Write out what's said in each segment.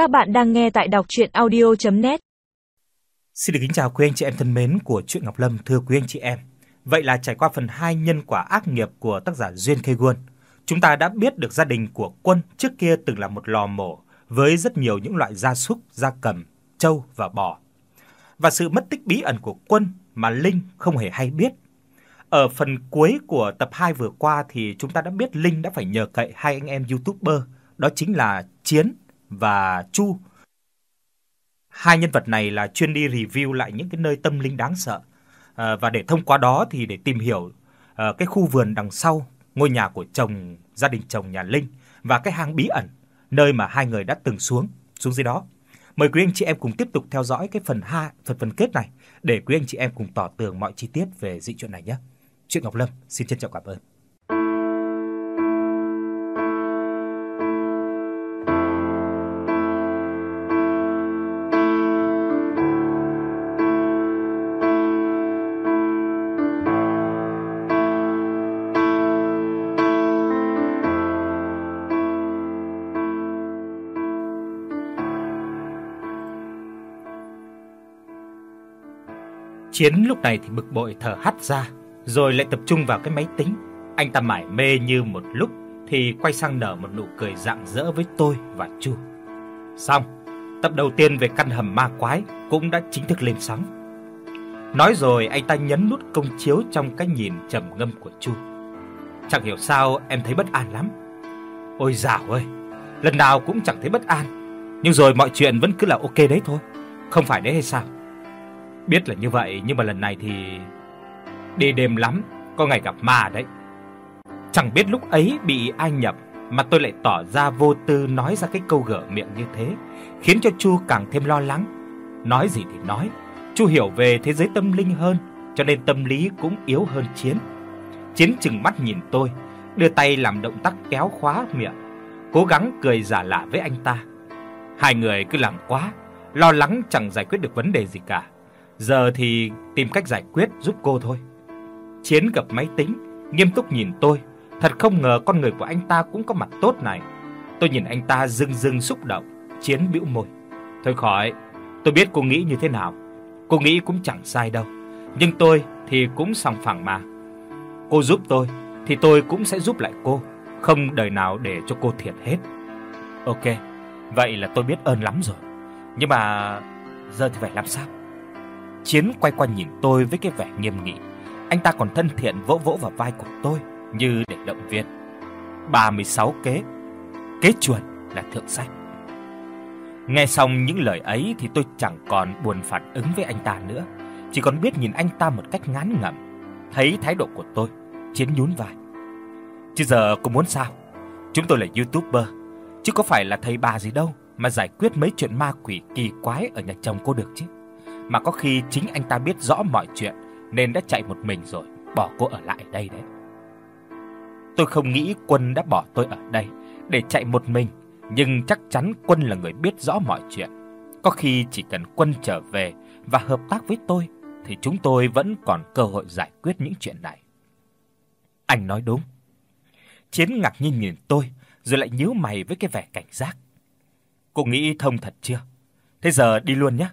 Các bạn đang nghe tại đọc audio net Xin được kính chào quý anh chị em thân mến của truyện Ngọc Lâm thưa quý anh chị em. Vậy là trải qua phần 2 nhân quả ác nghiệp của tác giả Duyên Khê Quân, chúng ta đã biết được gia đình của Quân trước kia từng là một lò mổ với rất nhiều những loại gia súc, gia cầm, trâu và bò. Và sự mất tích bí ẩn của Quân mà Linh không hề hay biết. Ở phần cuối của tập 2 vừa qua thì chúng ta đã biết Linh đã phải nhờ cậy hai anh em YouTuber, đó chính là Chiến và Chu. Hai nhân vật này là chuyên đi review lại những cái nơi tâm linh đáng sợ. À, và để thông qua đó thì để tìm hiểu à, cái khu vườn đằng sau ngôi nhà của chồng gia đình chồng nhà Linh và cái hang bí ẩn nơi mà hai người đã từng xuống xuống dưới đó. Mời quý anh chị em cùng tiếp tục theo dõi cái phần 2 phần phần kết này để quý anh chị em cùng tỏ tường mọi chi tiết về dị chuyện này nhé. Truyện Ngọc Lâm xin trân trọng cảm ơn. Chiến lúc này thì bực bội thở hắt ra, rồi lại tập trung vào cái máy tính. Anh ta mải mê như một lúc thì quay sang nở một nụ cười rạng rỡ với tôi và Chu. Xong, tập đầu tiên về căn hầm ma quái cũng đã chính thức lên sóng. Nói rồi anh ta nhấn nút công chiếu trong cái nhìn trầm ngâm của Chu. Chẳng hiểu sao em thấy bất an lắm. Ôi dào ơi, lần nào cũng chẳng thấy bất an, nhưng rồi mọi chuyện vẫn cứ là ok đấy thôi. Không phải đấy hay sao? Biết là như vậy nhưng mà lần này thì đi đêm lắm, có ngày gặp ma đấy. Chẳng biết lúc ấy bị ai nhập mà tôi lại tỏ ra vô tư nói ra cái câu gở miệng như thế, khiến cho Chu càng thêm lo lắng. Nói gì thì nói, Chu hiểu về thế giới tâm linh hơn, cho nên tâm lý cũng yếu hơn Chiến. Chiến chừng mắt nhìn tôi, đưa tay làm động tác kéo khóa miệng, cố gắng cười giả lạ với anh ta. Hai người cứ làm quá, lo lắng chẳng giải quyết được vấn đề gì cả. Giờ thì tìm cách giải quyết giúp cô thôi. Chiến gặp máy tính, nghiêm túc nhìn tôi, thật không ngờ con người của anh ta cũng có mặt tốt này. Tôi nhìn anh ta rưng rưng xúc động, Chiến bĩu môi. Thôi khỏi, tôi biết cô nghĩ như thế nào. Cô nghĩ cũng chẳng sai đâu, nhưng tôi thì cũng sòng phẳng mà. Cô giúp tôi thì tôi cũng sẽ giúp lại cô, không đời nào để cho cô thiệt hết. Ok, vậy là tôi biết ơn lắm rồi. Nhưng mà giờ thì phải làm sao? Chiến quay qua nhìn tôi với cái vẻ nghiêm nghị. Anh ta còn thân thiện vỗ vỗ vào vai của tôi như để động viên. 36 kế, kế chuẩn là thượng sách. Nghe xong những lời ấy thì tôi chẳng còn buồn phản ứng với anh ta nữa, chỉ còn biết nhìn anh ta một cách ngán ngẩm. Thấy thái độ của tôi, Chiến nhún vai. Chứ giờ cô muốn sao? Chúng tôi là YouTuber, chứ có phải là thầy bà gì đâu mà giải quyết mấy chuyện ma quỷ kỳ quái ở nhà chồng cô được chứ mà có khi chính anh ta biết rõ mọi chuyện nên đã chạy một mình rồi, bỏ cô ở lại đây đấy. Tôi không nghĩ Quân đã bỏ tôi ở đây để chạy một mình, nhưng chắc chắn Quân là người biết rõ mọi chuyện. Có khi chỉ cần Quân trở về và hợp tác với tôi thì chúng tôi vẫn còn cơ hội giải quyết những chuyện này. Anh nói đúng. Chiến ngạc nhiên nhìn tôi, rồi lại nhíu mày với cái vẻ cảnh giác. Cô nghĩ thông thật chưa? Thế giờ đi luôn nhé.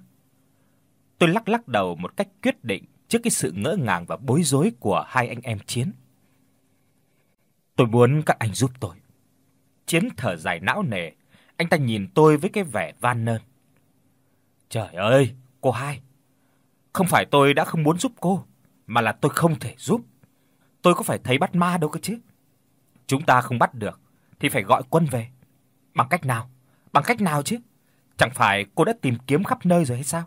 Tôi lắc lắc đầu một cách quyết định trước cái sự ngỡ ngàng và bối rối của hai anh em Chiến. Tôi muốn các anh giúp tôi. Chiến thở dài não nề, anh ta nhìn tôi với cái vẻ van nơn. Trời ơi, cô hai. Không phải tôi đã không muốn giúp cô, mà là tôi không thể giúp. Tôi có phải thấy bắt ma đâu cơ chứ. Chúng ta không bắt được thì phải gọi quân về. Bằng cách nào? Bằng cách nào chứ? Chẳng phải cô đã tìm kiếm khắp nơi rồi hay sao?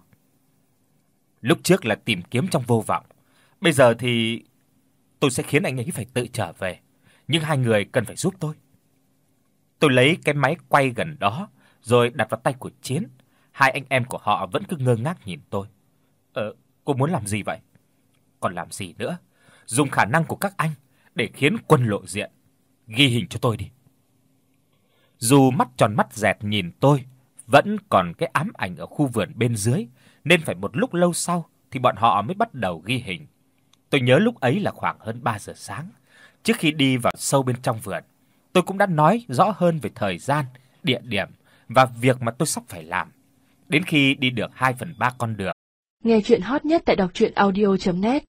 Lúc trước là tìm kiếm trong vô vọng, bây giờ thì tôi sẽ khiến anh ấy phải tự trở về, nhưng hai người cần phải giúp tôi. Tôi lấy cái máy quay gần đó rồi đặt vào tay của Chiến. Hai anh em của họ vẫn cứ ngơ ngác nhìn tôi. "Ờ, cô muốn làm gì vậy?" "Còn làm gì nữa? Dùng khả năng của các anh để khiến quân lộ diện. Ghi hình cho tôi đi." Dù mắt tròn mắt dẹt nhìn tôi, vẫn còn cái ám ảnh ở khu vườn bên dưới nên phải một lúc lâu sau thì bọn họ mới bắt đầu ghi hình. Tôi nhớ lúc ấy là khoảng hơn 3 giờ sáng. Trước khi đi vào sâu bên trong vườn, tôi cũng đã nói rõ hơn về thời gian, địa điểm và việc mà tôi sắp phải làm. Đến khi đi được 2 phần 3 con đường. Nghe truyện hot nhất tại doctruyenaudio.net